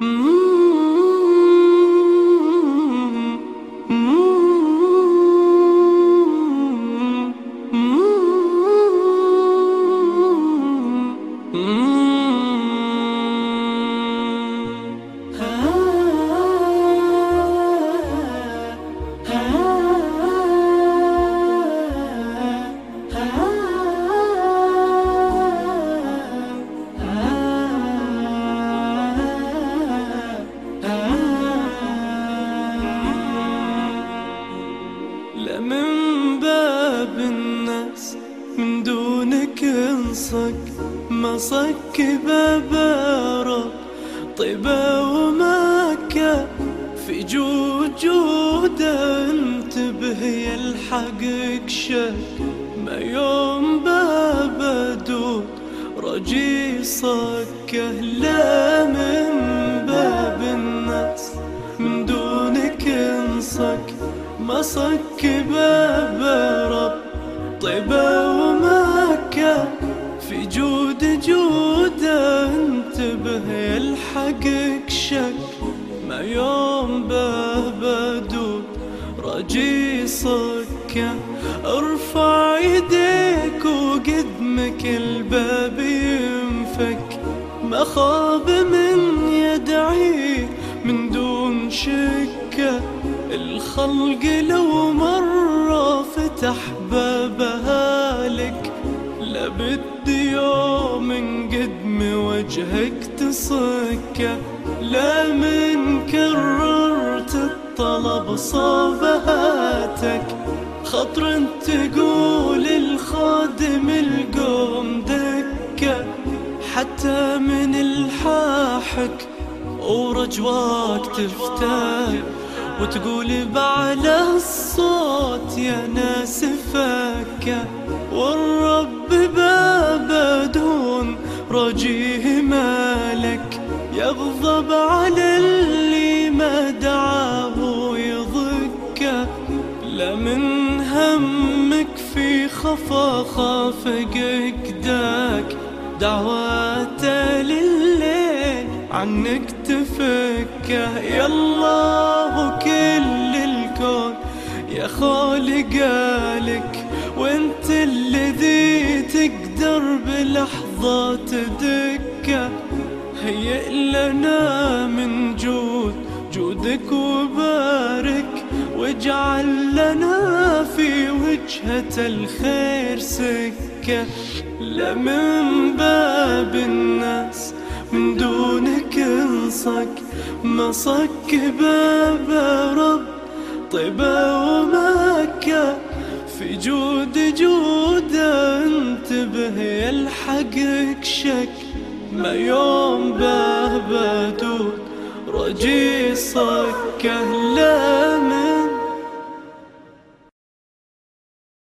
لا من دونك انصك ما صك باب رب. طيبة ومكة في جود جودة انتبه يلحقك شك. ما يوم باب دود رجي صكه لا من باب الناس. من دونك انصك ما صك باب رب. طيبة في جود جودة انتبه يلحقك شك ما يوم باب دود رجي صكة ارفع يديك وقدمك الباب ينفك ما خاب من يدعي من دون شكه الخلق لو مرة فتح بابها لبدي يوم قدم وجهك تصكه لا من كررت الطلب صابهاتك خطر تقول الخادم القوم دكه حتى من الحاحك ورجواك تفتح وتقول بعلى الصوت يا ناس دون رجيه مالك يغضب على اللي ما دعاه يضكه لا من همك في خفا خافق اكداك دعواته لليل عنك تفكه الله كل الكون يا خالقالك بلحظة تدكه هيئ لنا من جود جودك وبارك واجعل لنا في وجهة الخير سكة. لا من باب الناس من دونك انصك. ما صك باب رب طيبة ومكة في جود جودة انتبه يلحقك شك ما يوم باب دود رجي صكه لا